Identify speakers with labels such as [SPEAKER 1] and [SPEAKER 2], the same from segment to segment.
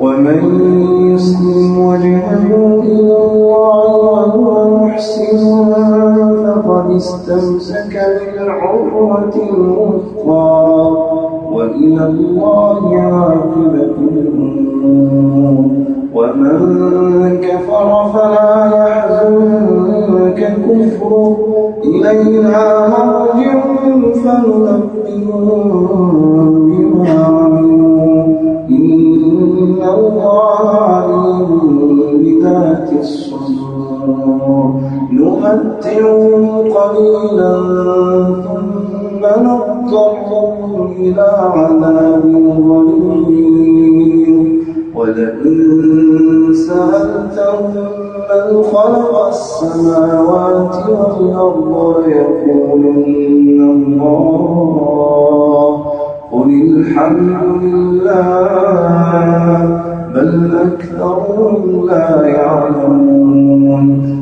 [SPEAKER 1] ومن يسلم وجهه إلى الله وهو محسن فقد استمسك بالعروة الوثقى. وإلى الله عاقبة ومن كفر فلا يحزنك كفره. إلينا مرجعهم فننبئهم نمتعهم قليلا ثم نضطرهم إلى عذاب غليظ ولئن سألتهم من خلق السماوات والأرض ليقولن الله. قل الحمد لله بل أكثرهم لا يعلمون.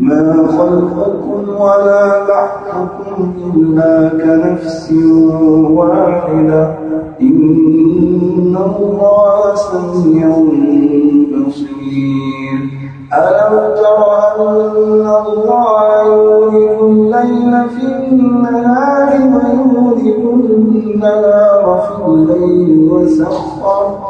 [SPEAKER 1] ما خلقكم ولا بعثكم إلا كنفس واحدة. إن الله سميع بصير. ألم تر أن الله يولد الليل في النهار ويولد النهار في الليل وسخر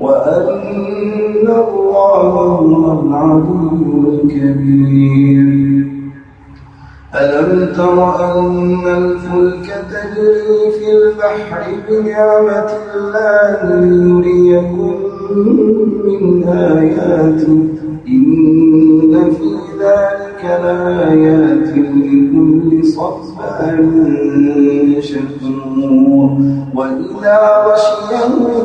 [SPEAKER 1] وأن الله هو العلي الكبير. ألم تر أن الفلك تجري في البحر بنعمة الله ليريكم من آياته؟ إن في ذلك لآيات لكل صبار شكور. وإذا غشيهم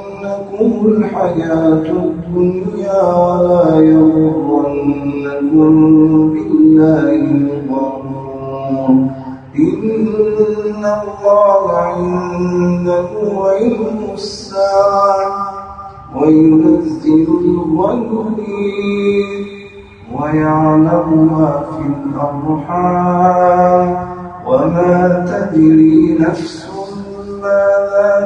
[SPEAKER 1] تغرنكم الحياة الدنيا ولا يغرنكم بالله الغرور. إن الله عنده علم الساعة وينزل الغيب ويعلم ما في الأرحام. وما تدري نفس ماذا